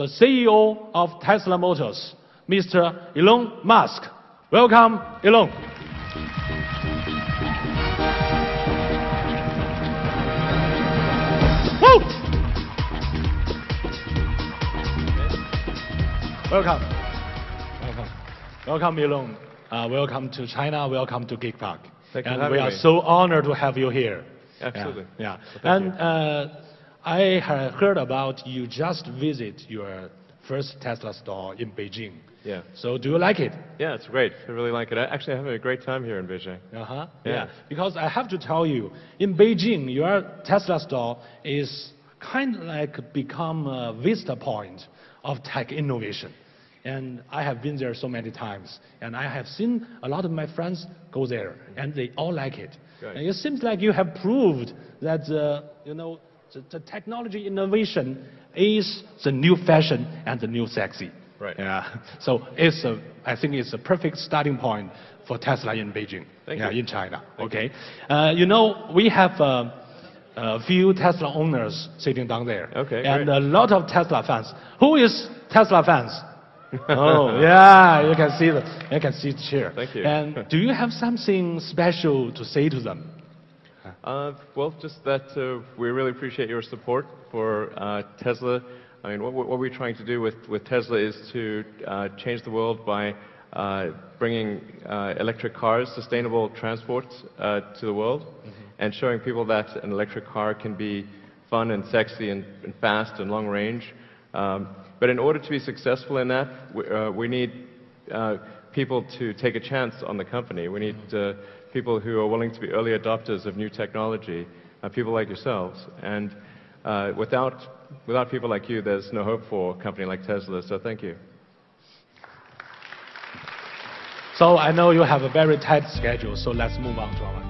the CEO of Tesla Motors, Mr. Elon Musk. Welcome, Elon. Woo! Welcome. Welcome. Welcome, Elon. Uh, welcome to China. Welcome to Geek Park. Thank you and we are me. so honored to have you here. Absolutely. Yeah. Yeah. and uh, I had heard about you just visit your first Tesla store in Beijing. Yeah. So do you like it? Yeah, it's great. I really like it. I actually having a great time here in Beijing. Uh-huh. Yeah. Because I have to tell you, in Beijing, your Tesla store is kind of like become a vista point of tech innovation. And I have been there so many times, and I have seen a lot of my friends go there, and they all like it. Good. And it seems like you have proved that, uh, you know, the, the technology innovation is the new fashion and the new sexy. Right. Yeah. So it's a, I think it's a perfect starting point for Tesla in Beijing. Thank yeah, you. in China. okay. Uh, you know, we have uh, a few Tesla owners sitting down there. Okay, And great. a lot of Tesla fans. Who is Tesla fans? oh, yeah, you can see the, you can see it here. Thank you. And do you have something special to say to them? Uh, well, just that uh, we really appreciate your support for uh, Tesla. I mean, what, what we're trying to do with, with Tesla is to uh, change the world by uh, bringing uh, electric cars, sustainable transport uh, to the world, and showing people that an electric car can be fun and sexy and, and fast and long range. Um, but in order to be successful in that, we, uh, we need uh, people to take a chance on the company. We need uh, people who are willing to be early adopters of new technology, uh, people like yourselves. And uh, without, without people like you, there's no hope for a company like Tesla, so thank you. So I know you have a very tight schedule, so let's move on to our